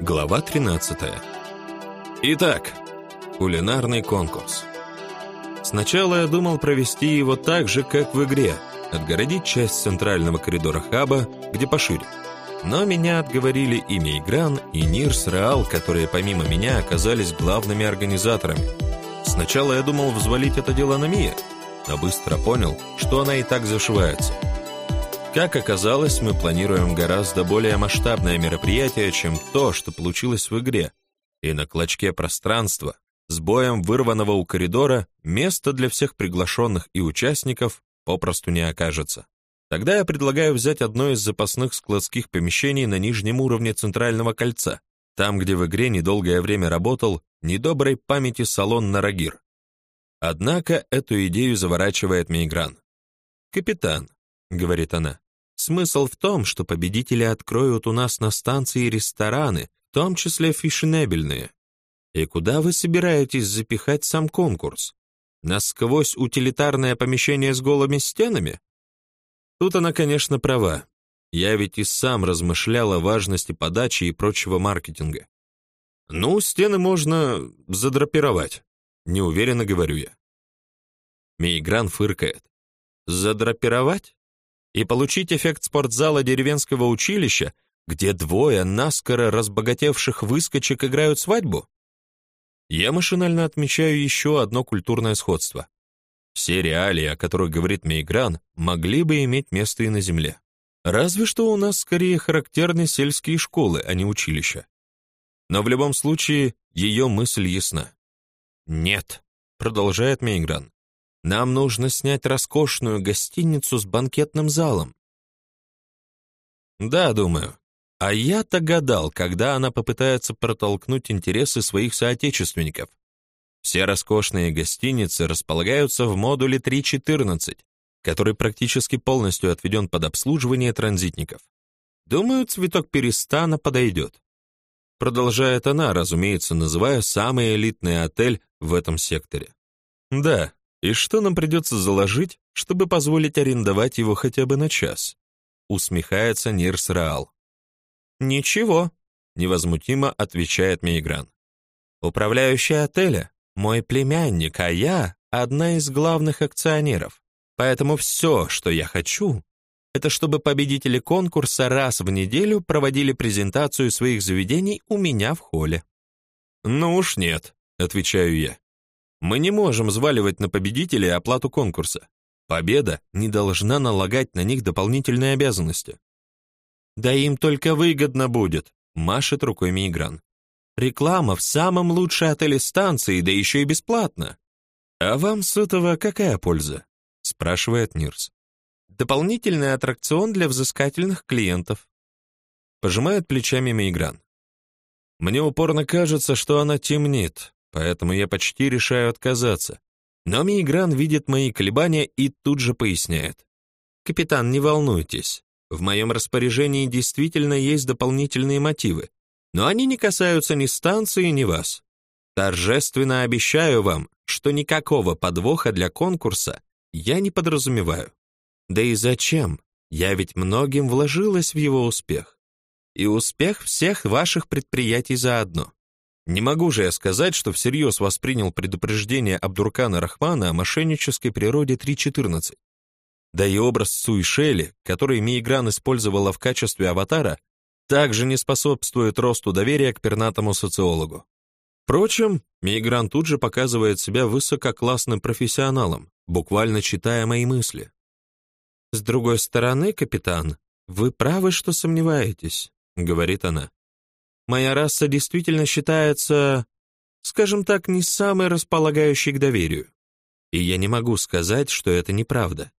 Глава 13. Итак, кулинарный конкурс. Сначала я думал провести его так же, как в игре, отгородить часть центрального коридора хаба, где пошире. Но меня отговорили и Мейгран, и Нирс Реал, которые помимо меня оказались главными организаторами. Сначала я думал взвалить это дело на Мия, но быстро понял, что она и так зашивается. Как оказалось, мы планируем гораздо более масштабное мероприятие, чем то, что получилось в игре. И на клочке пространства, с боем вырванного у коридора, места для всех приглашенных и участников попросту не окажется. Тогда я предлагаю взять одно из запасных складских помещений на нижнем уровне центрального кольца, там, где в игре недолгое время работал недоброй памяти салон Нарагир. Однако эту идею заворачивает Мейгран. «Капитан», — говорит она, — «смысл в том, что победители откроют у нас на станции рестораны, в том числе фешенебельные. И куда вы собираетесь запихать сам конкурс? Насквозь утилитарное помещение с голыми стенами? Тут она, конечно, права. Я ведь и сам размышлял о важности подачи и прочего маркетинга. Ну, стены можно задрапировать, неуверенно говорю я. Мейгран фыркает. Задрапировать? И получить эффект спортзала деревенского училища, где двое наскоро разбогатевших выскочек играют свадьбу? Я машинально отмечаю еще одно культурное сходство. Все реалии, о которых говорит Мейгран, могли бы иметь место и на Земле. Разве что у нас скорее характерны сельские школы, а не училища. Но в любом случае ее мысль ясна. «Нет», — продолжает Мейгран, «нам нужно снять роскошную гостиницу с банкетным залом». «Да, думаю. А я-то гадал, когда она попытается протолкнуть интересы своих соотечественников. Все роскошные гостиницы располагаются в модуле 314, который практически полностью отведен под обслуживание транзитников. Думаю, цветок перестана подойдет. Продолжает она, разумеется, называя самый элитный отель в этом секторе. Да, и что нам придется заложить, чтобы позволить арендовать его хотя бы на час? Усмехается Нирс Раал. «Ничего», — невозмутимо отвечает Мейгран. «Управляющий отеля — мой племянник, а я — одна из главных акционеров. Поэтому все, что я хочу, это чтобы победители конкурса раз в неделю проводили презентацию своих заведений у меня в холле». «Ну уж нет», — отвечаю я. «Мы не можем взваливать на победителей оплату конкурса. Победа не должна налагать на них дополнительные обязанности. Да им только выгодно будет, машет рукой Мигран. Реклама в самом лучшем отеле станции, да еще и бесплатно. А вам с этого какая польза? спрашивает Нирс. Дополнительный аттракцион для взыскательных клиентов. Пожимает плечами Мигран. Мне упорно кажется, что она темнит, поэтому я почти решаю отказаться. Но Мигран видит мои колебания и тут же поясняет. «Капитан, не волнуйтесь. В моем распоряжении действительно есть дополнительные мотивы, но они не касаются ни станции, ни вас. Торжественно обещаю вам, что никакого подвоха для конкурса я не подразумеваю. Да и зачем? Я ведь многим вложилась в его успех. И успех всех ваших предприятий заодно. Не могу же я сказать, что всерьез воспринял предупреждение Абдуркана Рахмана о мошеннической природе 3.14. Да и образ Суишели, который Миигран использовала в качестве аватара, также не способствует росту доверия к пернатому социологу. Впрочем, Миигран тут же показывает себя высококлассным профессионалом, буквально читая мои мысли. «С другой стороны, капитан, вы правы, что сомневаетесь», — говорит она. «Моя раса действительно считается, скажем так, не самой располагающей к доверию. И я не могу сказать, что это неправда.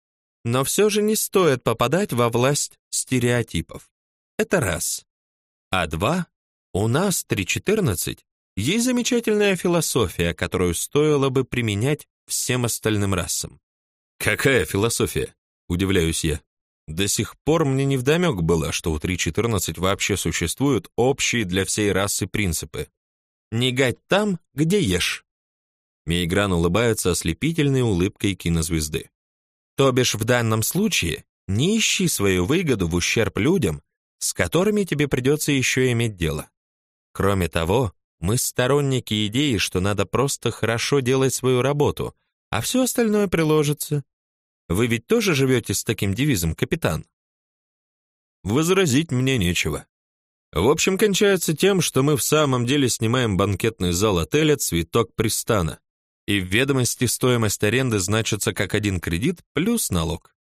Но все же не стоит попадать во власть стереотипов. Это раз. А два, у нас 3.14 есть замечательная философия, которую стоило бы применять всем остальным расам. Какая философия? Удивляюсь я. До сих пор мне невдомек было, что у 3.14 вообще существуют общие для всей расы принципы. Не гать там, где ешь. Мейгран улыбается ослепительной улыбкой кинозвезды. То бишь в данном случае не ищи свою выгоду в ущерб людям, с которыми тебе придется еще иметь дело. Кроме того, мы сторонники идеи, что надо просто хорошо делать свою работу, а все остальное приложится. Вы ведь тоже живете с таким девизом, капитан? Возразить мне нечего. В общем, кончается тем, что мы в самом деле снимаем банкетный зал отеля «Цветок Пристана», и в ведомости стоимость аренды значится как один кредит плюс налог.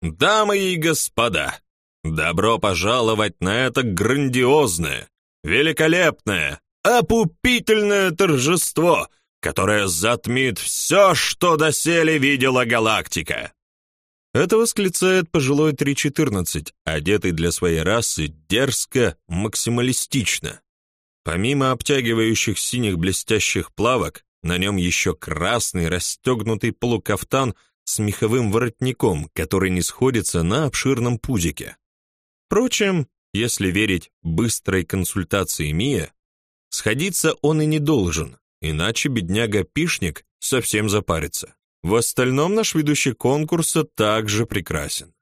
Дамы и господа, добро пожаловать на это грандиозное, великолепное, опупительное торжество, которое затмит все, что доселе видела галактика. Это восклицает пожилой 3.14, одетый для своей расы дерзко, максималистично. Помимо обтягивающих синих блестящих плавок, на нем еще красный расстегнутый полукафтан с меховым воротником, который не сходится на обширном пузике. Впрочем, если верить быстрой консультации Мия, сходиться он и не должен, иначе бедняга-пишник совсем запарится. В остальном наш ведущий конкурса также прекрасен.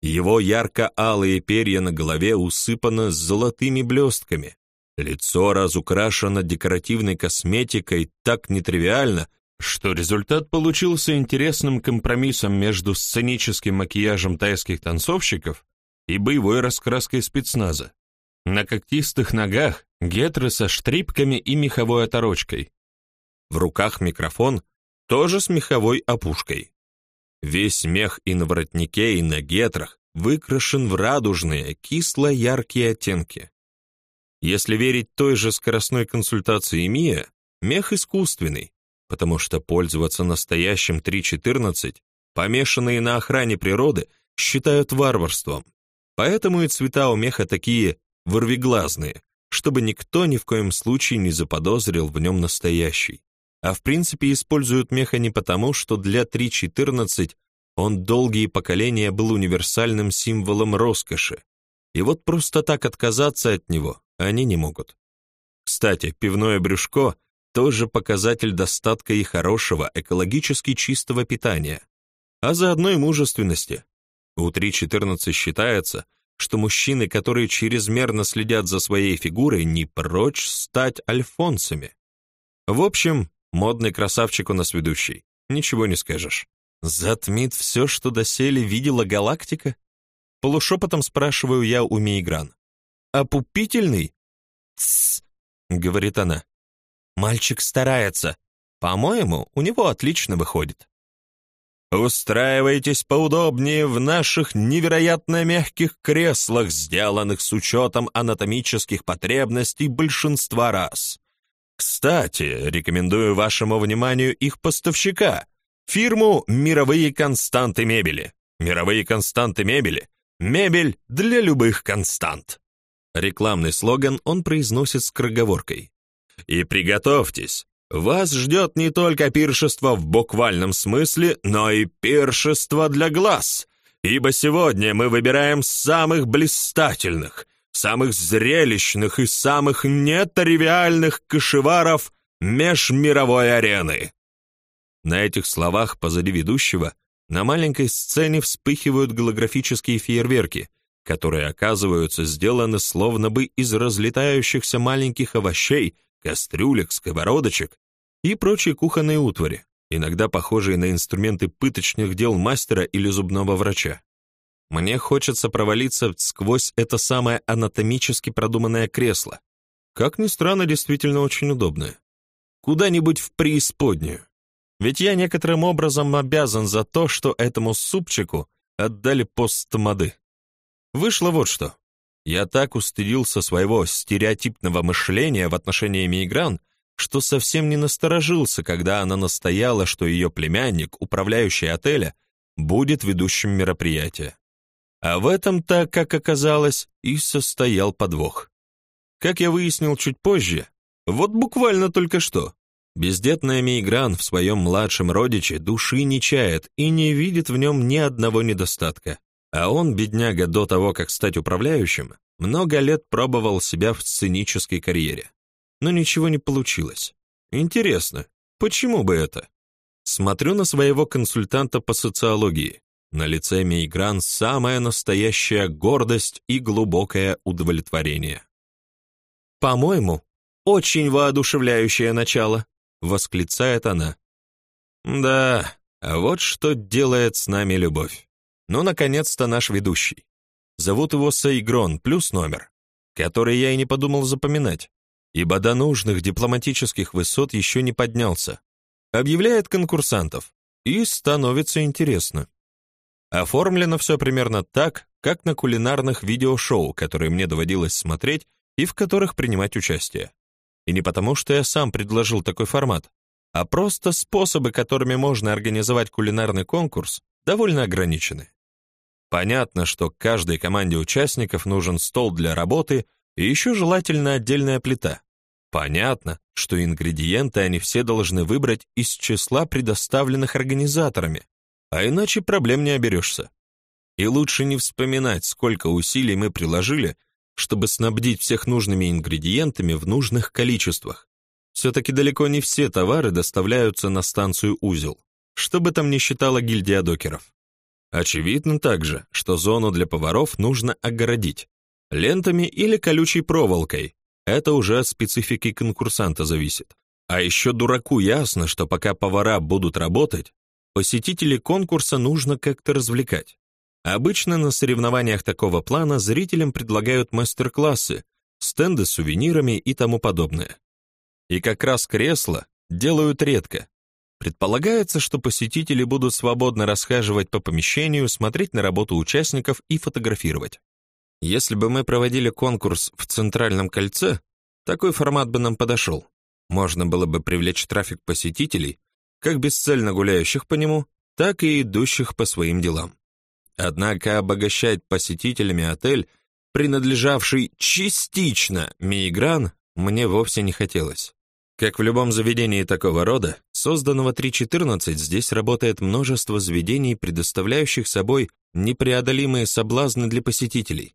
Его ярко-алые перья на голове усыпаны золотыми блестками, лицо разукрашено декоративной косметикой так нетривиально, что результат получился интересным компромиссом между сценическим макияжем тайских танцовщиков и боевой раскраской спецназа. На когтистых ногах гетры со штрипками и меховой оторочкой. В руках микрофон, тоже с меховой опушкой. Весь мех и на воротнике, и на гетрах выкрашен в радужные, кисло-яркие оттенки. Если верить той же скоростной консультации МИА, мех искусственный, потому что пользоваться настоящим 3.14, помешанные на охране природы, считают варварством. Поэтому и цвета у меха такие вырвиглазные, чтобы никто ни в коем случае не заподозрил в нем настоящий а в принципе используют меха не потому, что для 3.14 он долгие поколения был универсальным символом роскоши, и вот просто так отказаться от него они не могут. Кстати, пивное брюшко тоже показатель достатка и хорошего, экологически чистого питания, а заодно и мужественности. У 3.14 считается, что мужчины, которые чрезмерно следят за своей фигурой, не прочь стать альфонсами. В общем, Модный красавчик у нас ведущий. Ничего не скажешь. Затмит все, что доселе видела галактика? Полушепотом спрашиваю я у Мейгран. «Опупительный?» «Тссс», — говорит она. «Мальчик старается. По-моему, у него отлично выходит». «Устраивайтесь поудобнее в наших невероятно мягких креслах, сделанных с учетом анатомических потребностей большинства раз. Кстати, рекомендую вашему вниманию их поставщика, фирму «Мировые константы мебели». «Мировые константы мебели» — мебель для любых констант. Рекламный слоган он произносит с кроговоркой. И приготовьтесь, вас ждет не только пиршество в буквальном смысле, но и пиршество для глаз, ибо сегодня мы выбираем самых блистательных — самых зрелищных и самых нетривиальных кошеваров межмировой арены. На этих словах позади ведущего на маленькой сцене вспыхивают голографические фейерверки, которые оказываются сделаны словно бы из разлетающихся маленьких овощей, кастрюлек, сковородочек и прочей кухонной утвари, иногда похожие на инструменты пыточных дел мастера или зубного врача. Мне хочется провалиться сквозь это самое анатомически продуманное кресло. Как ни странно, действительно очень удобное. Куда-нибудь в преисподнюю. Ведь я некоторым образом обязан за то, что этому супчику отдали пост тамады. Вышло вот что. Я так устыдился своего стереотипного мышления в отношении Мейгран, что совсем не насторожился, когда она настояла, что ее племянник, управляющий отеля, будет ведущим мероприятия. А в этом-то, как оказалось, и состоял подвох. Как я выяснил чуть позже, вот буквально только что, бездетная Мейгран в своем младшем родиче души не чает и не видит в нем ни одного недостатка. А он, бедняга, до того, как стать управляющим, много лет пробовал себя в сценической карьере. Но ничего не получилось. Интересно, почему бы это? Смотрю на своего консультанта по социологии. На лице Мейгран самая настоящая гордость и глубокое удовлетворение. По-моему, очень воодушевляющее начало», — восклицает она. «Да, а вот что делает с нами любовь. Ну, наконец-то наш ведущий. Зовут его Сайгрон, плюс номер, который я и не подумал запоминать, ибо до нужных дипломатических высот еще не поднялся. Объявляет конкурсантов, и становится интересно. Оформлено все примерно так, как на кулинарных видеошоу, которые мне доводилось смотреть и в которых принимать участие. И не потому, что я сам предложил такой формат, а просто способы, которыми можно организовать кулинарный конкурс, довольно ограничены. Понятно, что каждой команде участников нужен стол для работы и еще желательно отдельная плита. Понятно, что ингредиенты они все должны выбрать из числа предоставленных организаторами, а иначе проблем не оберешься. И лучше не вспоминать, сколько усилий мы приложили, чтобы снабдить всех нужными ингредиентами в нужных количествах. Все-таки далеко не все товары доставляются на станцию «Узел», что бы там ни считала гильдия докеров. Очевидно также, что зону для поваров нужно огородить лентами или колючей проволокой. Это уже от специфики конкурсанта зависит. А еще дураку ясно, что пока повара будут работать, посетителей конкурса нужно как-то развлекать. Обычно на соревнованиях такого плана зрителям предлагают мастер-классы, стенды с сувенирами и тому подобное. И как раз кресла делают редко. Предполагается, что посетители будут свободно расхаживать по помещению, смотреть на работу участников и фотографировать. Если бы мы проводили конкурс в Центральном кольце, такой формат бы нам подошел. Можно было бы привлечь трафик посетителей, как бесцельно гуляющих по нему, так и идущих по своим делам. Однако обогащать посетителями отель, принадлежавший частично Мейгран, мне вовсе не хотелось. Как в любом заведении такого рода, созданного 3.14, здесь работает множество заведений, предоставляющих собой непреодолимые соблазны для посетителей.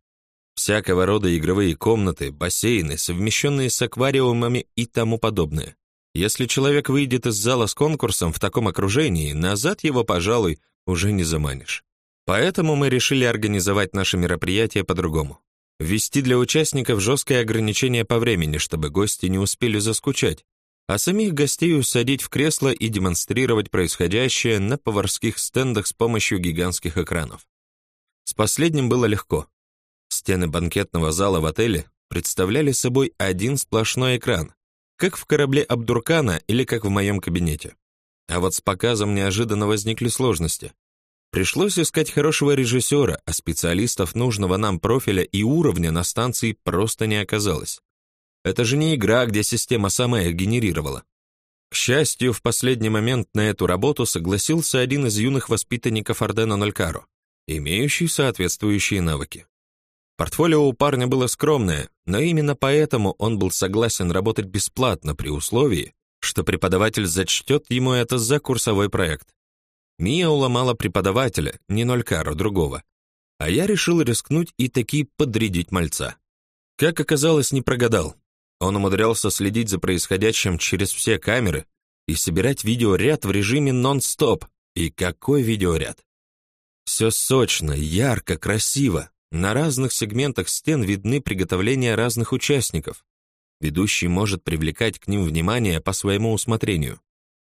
Всякого рода игровые комнаты, бассейны, совмещенные с аквариумами и тому подобное. Если человек выйдет из зала с конкурсом в таком окружении, назад его, пожалуй, уже не заманишь. Поэтому мы решили организовать наше мероприятие по-другому. Ввести для участников жесткое ограничение по времени, чтобы гости не успели заскучать, а самих гостей усадить в кресло и демонстрировать происходящее на поварских стендах с помощью гигантских экранов. С последним было легко. Стены банкетного зала в отеле представляли собой один сплошной экран, как в корабле Абдуркана или как в моем кабинете. А вот с показом неожиданно возникли сложности. Пришлось искать хорошего режиссера, а специалистов нужного нам профиля и уровня на станции просто не оказалось. Это же не игра, где система сама их генерировала. К счастью, в последний момент на эту работу согласился один из юных воспитанников Ордена Нолькаро, имеющий соответствующие навыки. Портфолио у парня было скромное, но именно поэтому он был согласен работать бесплатно при условии, что преподаватель зачтет ему это за курсовой проект. Мия уломала преподавателя, не Нолькаро, другого. А я решил рискнуть и таки подрядить мальца. Как оказалось, не прогадал. Он умудрялся следить за происходящим через все камеры и собирать видеоряд в режиме нон-стоп. И какой видеоряд! Все сочно, ярко, красиво, на разных сегментах стен видны приготовления разных участников. Ведущий может привлекать к ним внимание по своему усмотрению.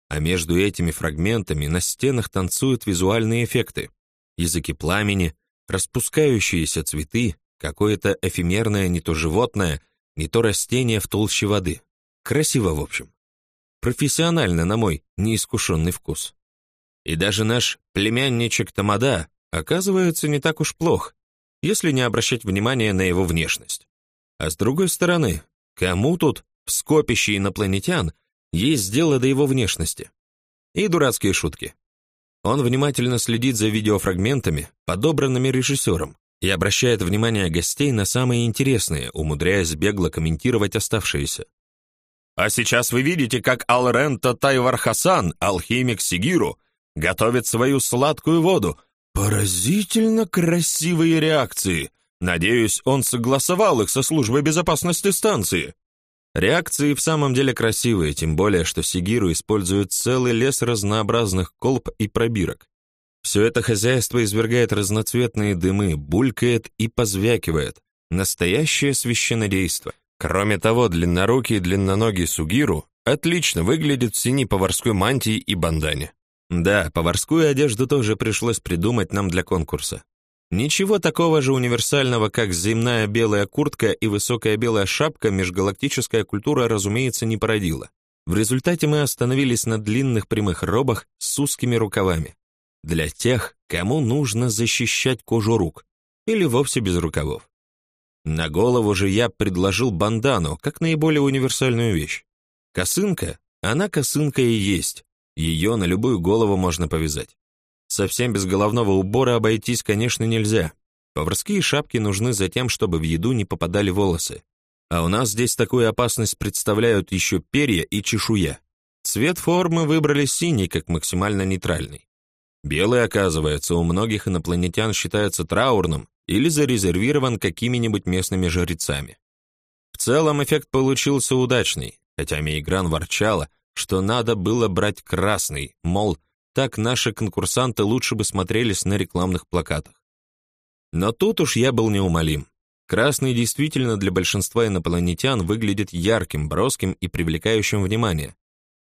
А между этими фрагментами на стенах танцуют визуальные эффекты. Языки пламени, распускающиеся цветы, какое-то эфемерное не то животное, не то растение в толще воды. Красиво, в общем. Профессионально, на мой неискушенный вкус. И даже наш племянничек Тамада оказывается не так уж плох, если не обращать внимания на его внешность. А с другой стороны, кому тут, в скопище инопланетян, есть дело до его внешности? И дурацкие шутки. Он внимательно следит за видеофрагментами, подобранными режиссером, и обращает внимание гостей на самые интересные, умудряясь бегло комментировать оставшиеся. А сейчас вы видите, как Алрента Тайвар Хасан, алхимик Сигиру, готовит свою сладкую воду, Поразительно красивые реакции. Надеюсь, он согласовал их со службой безопасности станции. Реакции в самом деле красивые, тем более, что Сигиру использует целый лес разнообразных колб и пробирок. Все это хозяйство извергает разноцветные дымы, булькает и позвякивает. Настоящее священнодейство. Кроме того, длиннорукий и длинноногий Сугиру отлично выглядит в синей поварской мантии и бандане. Да, поварскую одежду тоже пришлось придумать нам для конкурса. Ничего такого же универсального, как земная белая куртка и высокая белая шапка межгалактическая культура, разумеется, не породила. В результате мы остановились на длинных прямых робах с узкими рукавами. Для тех, кому нужно защищать кожу рук, или вовсе без рукавов. На голову же я предложил бандану, как наиболее универсальную вещь. Косынка, она косынка и есть, ее на любую голову можно повязать. Совсем без головного убора обойтись, конечно, нельзя. Поварские шапки нужны за тем, чтобы в еду не попадали волосы. А у нас здесь такую опасность представляют еще перья и чешуя. Цвет формы выбрали синий, как максимально нейтральный. Белый, оказывается, у многих инопланетян считается траурным или зарезервирован какими-нибудь местными жрецами. В целом эффект получился удачный, хотя Мейгран ворчала, что надо было брать красный, мол, так наши конкурсанты лучше бы смотрелись на рекламных плакатах. Но тут уж я был неумолим. Красный действительно для большинства инопланетян выглядит ярким, броским и привлекающим внимание.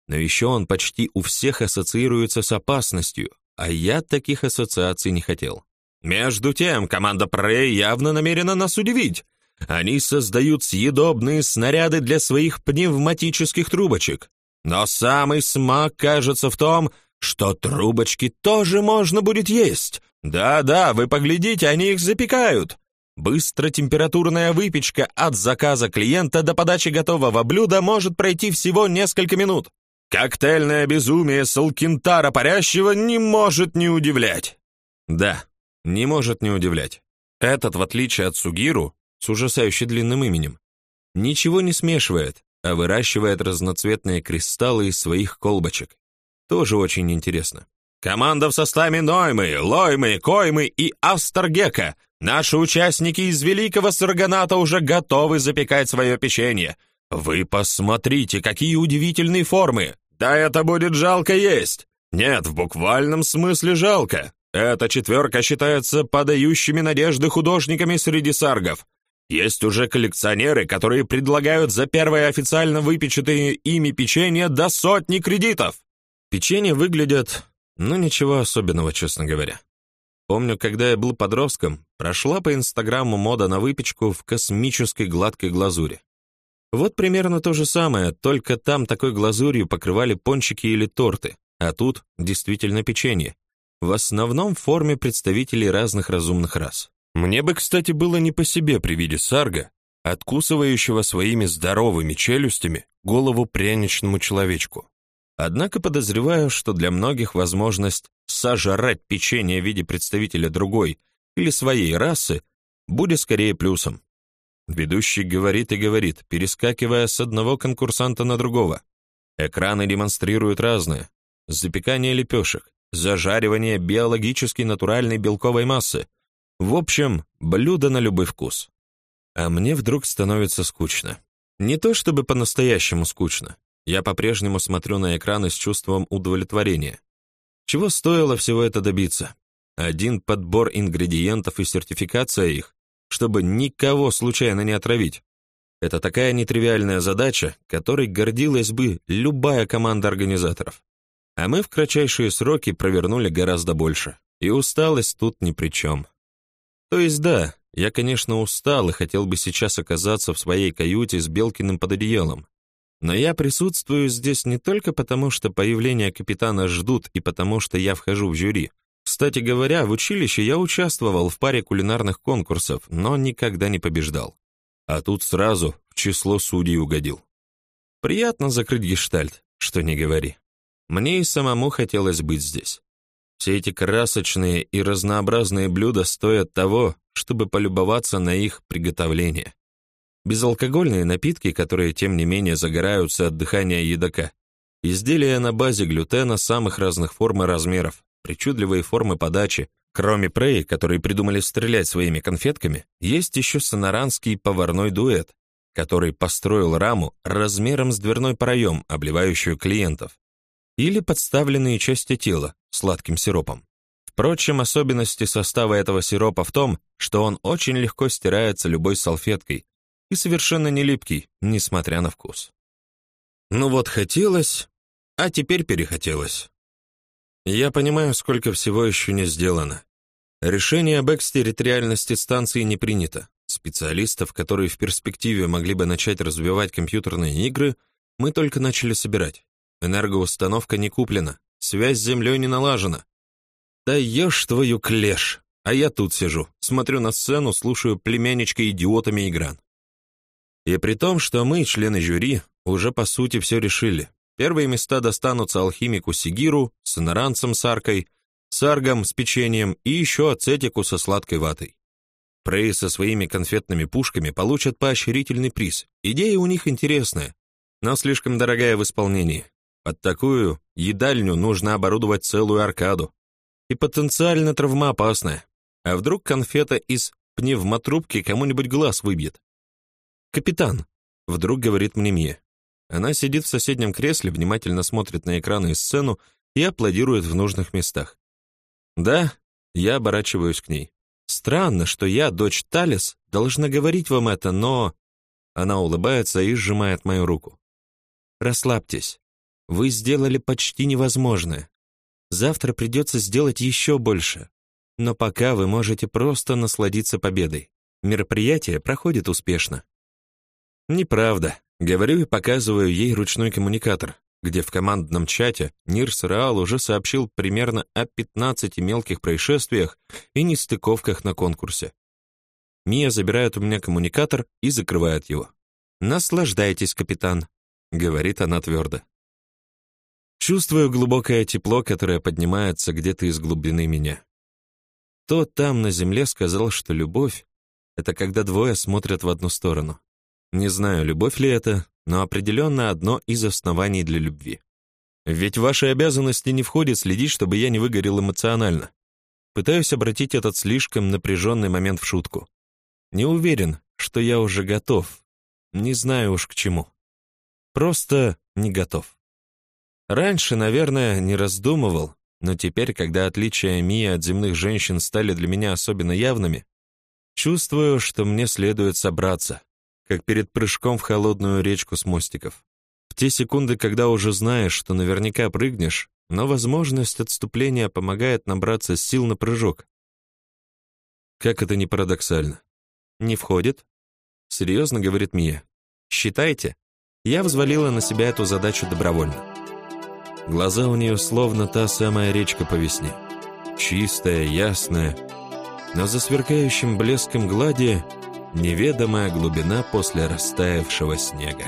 Но еще он почти у всех ассоциируется с опасностью, а я таких ассоциаций не хотел. Между тем, команда Prey явно намерена нас удивить. Они создают съедобные снаряды для своих пневматических трубочек. Но самый смак кажется в том, что трубочки тоже можно будет есть. Да-да, вы поглядите, они их запекают. Быстротемпературная выпечка от заказа клиента до подачи готового блюда может пройти всего несколько минут. Коктейльное безумие Салкинтара Парящего не может не удивлять. Да, не может не удивлять. Этот, в отличие от Сугиру, с ужасающе длинным именем, ничего не смешивает, а выращивает разноцветные кристаллы из своих колбочек. Тоже очень интересно. Команда в составе Ноймы, Лоймы, Коймы и Австергека. Наши участники из Великого Сарганата уже готовы запекать свое печенье. Вы посмотрите, какие удивительные формы. Да это будет жалко есть. Нет, в буквальном смысле жалко. Эта четверка считается подающими надежды художниками среди саргов. Есть уже коллекционеры, которые предлагают за первое официально выпечатые ими печенье до сотни кредитов. Печенья выглядят, ну ничего особенного, честно говоря. Помню, когда я был подростком, прошла по Инстаграму мода на выпечку в космической гладкой глазури. Вот примерно то же самое, только там такой глазурью покрывали пончики или торты, а тут действительно печенье. В основном в форме представителей разных разумных рас. Мне бы, кстати, было не по себе при виде сарга, откусывающего своими здоровыми челюстями голову пряничному человечку. Однако подозреваю, что для многих возможность сожрать печенье в виде представителя другой или своей расы будет скорее плюсом. Ведущий говорит и говорит, перескакивая с одного конкурсанта на другого. Экраны демонстрируют разное. Запекание лепешек, зажаривание биологически натуральной белковой массы. В общем, блюдо на любой вкус. А мне вдруг становится скучно. Не то чтобы по-настоящему скучно, я по-прежнему смотрю на экраны с чувством удовлетворения. Чего стоило всего это добиться? Один подбор ингредиентов и сертификация их, чтобы никого случайно не отравить. Это такая нетривиальная задача, которой гордилась бы любая команда организаторов. А мы в кратчайшие сроки провернули гораздо больше. И усталость тут ни при чем. То есть да, я, конечно, устал и хотел бы сейчас оказаться в своей каюте с Белкиным под одеялом, но я присутствую здесь не только потому, что появление капитана ждут и потому, что я вхожу в жюри. Кстати говоря, в училище я участвовал в паре кулинарных конкурсов, но никогда не побеждал. А тут сразу в число судей угодил. Приятно закрыть гештальт, что не говори. Мне и самому хотелось быть здесь. Все эти красочные и разнообразные блюда стоят того, чтобы полюбоваться на их приготовление. Безалкогольные напитки, которые, тем не менее, загораются от дыхания едока. Изделия на базе глютена самых разных форм и размеров, причудливые формы подачи. Кроме Прей, которые придумали стрелять своими конфетками, есть еще сонаранский поварной дуэт, который построил раму размером с дверной проем, обливающую клиентов, или подставленные части тела сладким сиропом. Впрочем, особенности состава этого сиропа в том, что он очень легко стирается любой салфеткой, и совершенно не липкий, несмотря на вкус. Ну вот хотелось, а теперь перехотелось. Я понимаю, сколько всего еще не сделано. Решение об экстерриториальности станции не принято. Специалистов, которые в перспективе могли бы начать развивать компьютерные игры, мы только начали собирать. Энергоустановка не куплена, связь с Землей не налажена. Да ешь твою клеш! А я тут сижу, смотрю на сцену, слушаю племянничка-идиотами игран. И при том, что мы, члены жюри, уже по сути все решили. Первые места достанутся алхимику Сигиру с иноранцем с аркой, саргом с печеньем и еще ацетику со сладкой ватой. Прей со своими конфетными пушками получат поощрительный приз. Идея у них интересная, но слишком дорогая в исполнении. Под такую едальню нужно оборудовать целую аркаду. И потенциально травмоопасная. А вдруг конфета из пневмотрубки кому-нибудь глаз выбьет? «Капитан», — вдруг говорит мне Мия. Она сидит в соседнем кресле, внимательно смотрит на экраны и сцену и аплодирует в нужных местах. «Да», — я оборачиваюсь к ней. «Странно, что я, дочь Талис, должна говорить вам это, но...» Она улыбается и сжимает мою руку. «Расслабьтесь. Вы сделали почти невозможное. Завтра придется сделать еще больше. Но пока вы можете просто насладиться победой. Мероприятие проходит успешно. Неправда. Говорю и показываю ей ручной коммуникатор, где в командном чате Нирс Реал уже сообщил примерно о 15 мелких происшествиях и нестыковках на конкурсе. Мия забирает у меня коммуникатор и закрывает его. «Наслаждайтесь, капитан», — говорит она твердо. Чувствую глубокое тепло, которое поднимается где-то из глубины меня. Кто там на земле сказал, что любовь — это когда двое смотрят в одну сторону? Не знаю, любовь ли это, но определенно одно из оснований для любви. Ведь в ваши обязанности не входит следить, чтобы я не выгорел эмоционально. Пытаюсь обратить этот слишком напряженный момент в шутку. Не уверен, что я уже готов. Не знаю уж к чему. Просто не готов. Раньше, наверное, не раздумывал, но теперь, когда отличия Мии от земных женщин стали для меня особенно явными, чувствую, что мне следует собраться, как перед прыжком в холодную речку с мостиков. В те секунды, когда уже знаешь, что наверняка прыгнешь, но возможность отступления помогает набраться сил на прыжок. Как это не парадоксально. Не входит? Серьезно, говорит Мия. Считайте, я взвалила на себя эту задачу добровольно. Глаза у нее словно та самая речка по весне. Чистая, ясная, но за сверкающим блеском глади неведомая глубина после растаявшего снега.